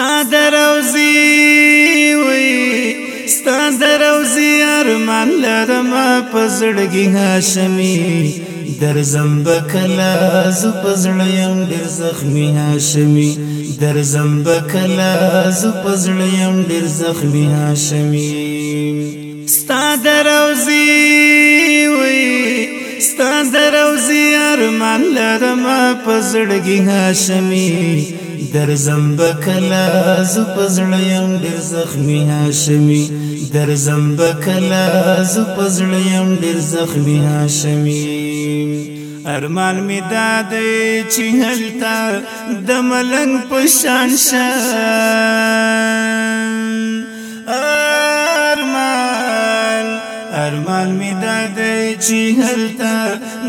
ستاد روزي وي ستاد روزي ارمان لرم پزړګي هاشمي در زمبکلا ز پزړیم ډیر زخمی هاشمي در زمبکلا ز پزړیم ډیر زخمی هاشمي ستاد روزي وي ستاد روزي ارمان لرم پزړګي هاشمي در زنب کلا ز پزړیم ډیر زخمی هاشمی در زنب کلا ز پزړیم ډیر زخمی هاشمی ارمان می داد چې هلتا د ملنګ پشان شان ارمان می داد چې هلتا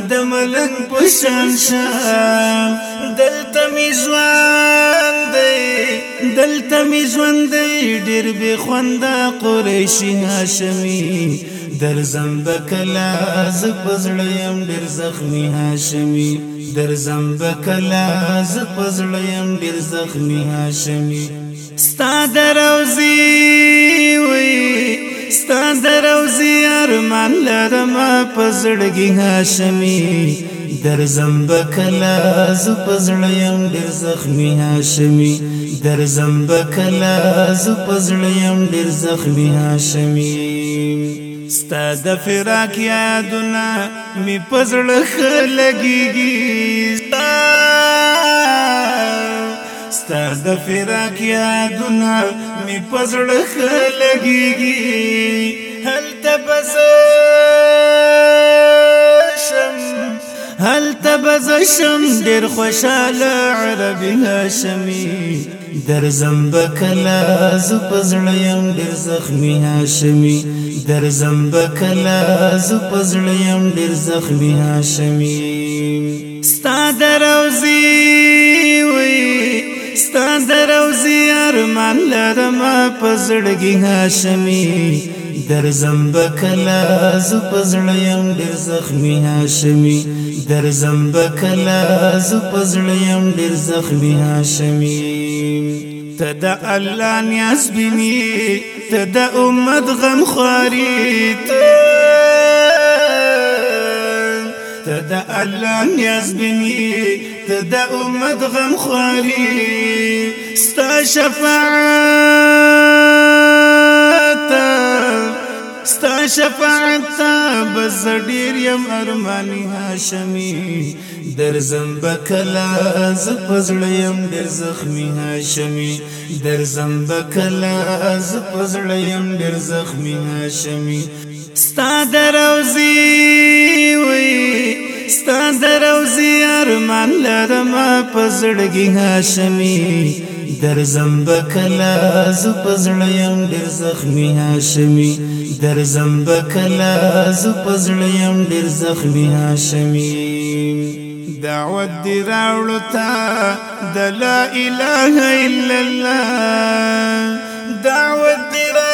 د ملنګ پشان شام دلته می ځوان دی دلته می ژوند دی ډیر به خوندا قریشی هاشمی در زم بکلا ز پزړیم ډیر زخمی هاشمی در زم بکلا ز پزړیم ډیر زخمی هاشمی ستا دروزی وی ستا دروزی ارمان لرم پزړګي هاشمي درزم بکلا ز پزړیم ډیر زخمی هاشمي درزم بکلا ز پزړیم ډیر زخمی هاشمي ستا د فراق یادونه می پزړه خلګيږي ستا د فراق یادونه می پزړه خلګيږي هل تبز شم هل تبز شم ډیر خوشاله عربي هاشمي در زمبکلا ز پزړیم ډیر زخمی هاشمي در زمبکلا ز پزړیم ډیر زخمی هاشمي ستا دروزی وی ستا دروزی ارمان لرم پزړګي هاشمي در زمبکلا ز پزړیم ډیر زخمی هاشمي در زمبکلا ز پزړیم ډیر زخمی هاشمي تد الله نیاز بینی تد امت غم خاري ته د الله نیاز بني ته د امت غم خوري ستا شفاعت ستا شفاعت بس ډیر يم ارماني هاشمي در زنب کلا ز پزړیم ډیر زخمی هاشمي در زنب کلا ز پزړیم ډیر زخمی هاشمي ستا دروزی وی ستا دروزی ارمان لرم پزړګي هاشمي در زمب کلا ز پزړیم ډیر زخمی هاشمي در زمب کلا ز پزړیم ډیر زخمی هاشمي دعوت دی راوړو تا د لا اله الا الله دعوت دی را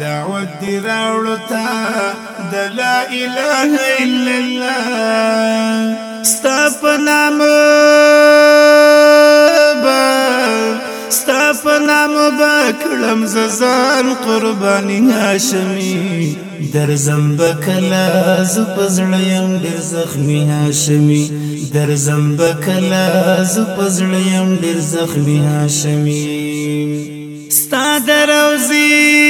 دعوت دی راوړو تا لا اله الا الله ستاپ نام با ستاپ نام با کړم ززان قرباني هاشمي درزم بکلا ز پزړیم ډیر زخمی هاشمي درزم بکلا ز پزړیم ډیر زخمی هاشمي ستا دروزی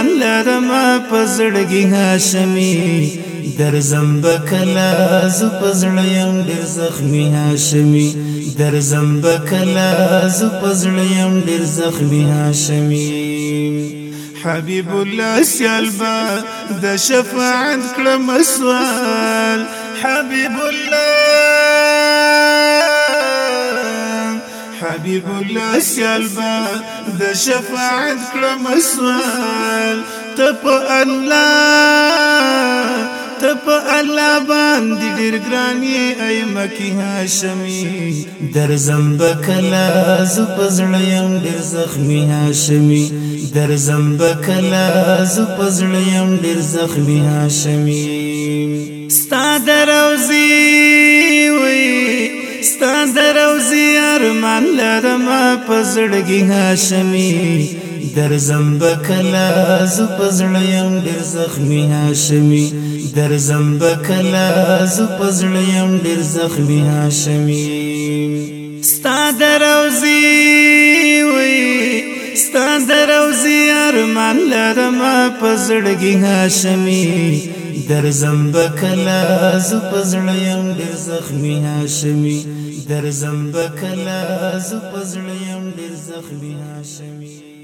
ارمان لرم پزړګي هاشمي درزم بکلا ز پزړیم ډیر زخمی هاشمي درزم بکلا ز پزړیم ډیر زخمی هاشمي حبيب الله سلبا د شفاعت کړم سوال حبيب الله حبیب الله سیالبا د شفاعت کړم سوال ته په الله ته په الله باندې ډېر ګران یې ای مکی هاشمی درزم بکلا ز پزړه يم ډېر زخمی هاشمی درزم بکلا ز پزړه يم ډېر زخمی هاشمی ستا دروزی ستا دروزی ارمان لرم پزړګي هاشمي در زمبکلا ز پزړیم ډیر زخمی هاشمي در زمبکلا ز پزړیم ډیر زخمی هاشمي ستا دروزی وي ستا دروزی ارمان لرم پزړګي هاشمي درزم بکلا ز پزړ یم ډیر زخمی هاشمی درزم بکلا ز پزړ یم ډیر زخمی هاشمی